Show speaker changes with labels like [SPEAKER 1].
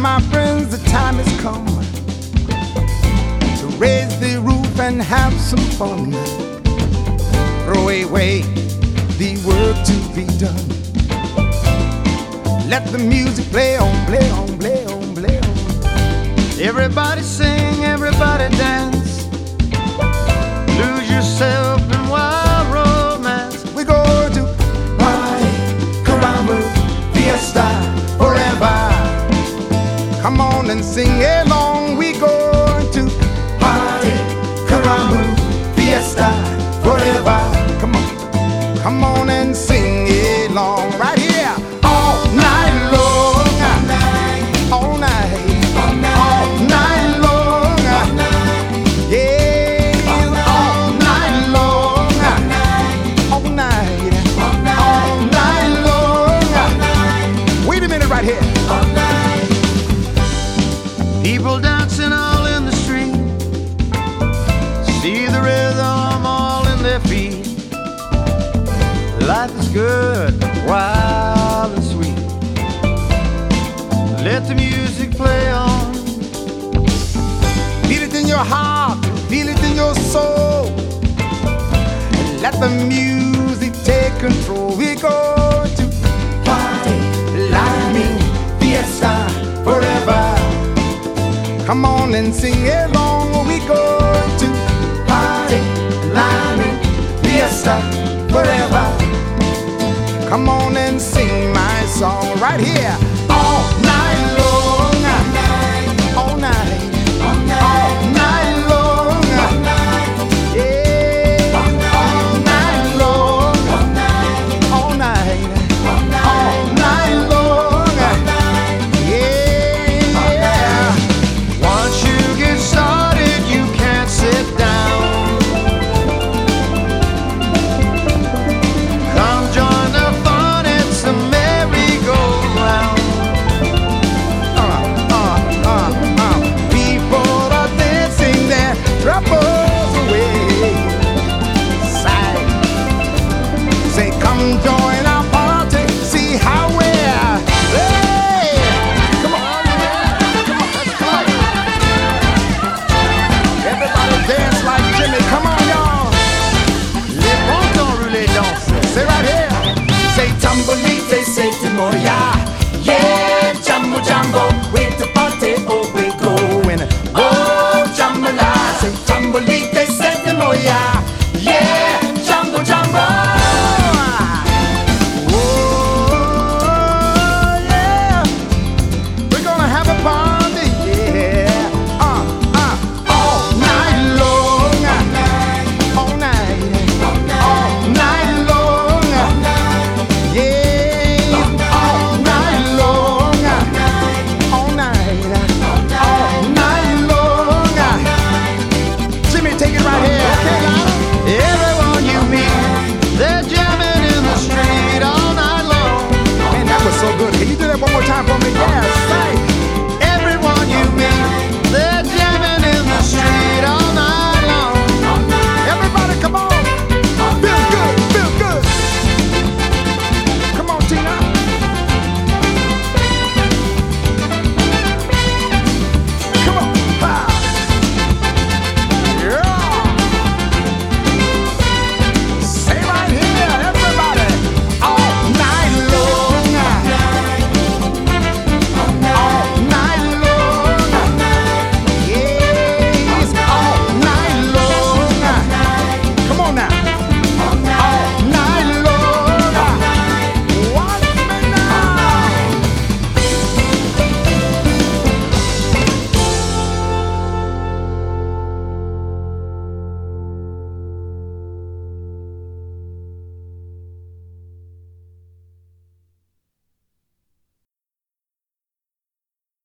[SPEAKER 1] my friends, the time has come to raise the roof and have some fun. Throw away the work to be done. Let the music play on, play on, play on, play on.
[SPEAKER 2] Everybody sing, everybody dance.
[SPEAKER 1] And sing along.
[SPEAKER 2] See the rhythm all in their feet. Life is good, wild and sweet. Let the music play on.
[SPEAKER 1] Feel it in your heart, feel it in your soul. Let the music take control. We go to party, lightning, fiesta, forever. Come on and sing along. We go forever. Come on and sing my song right here. don't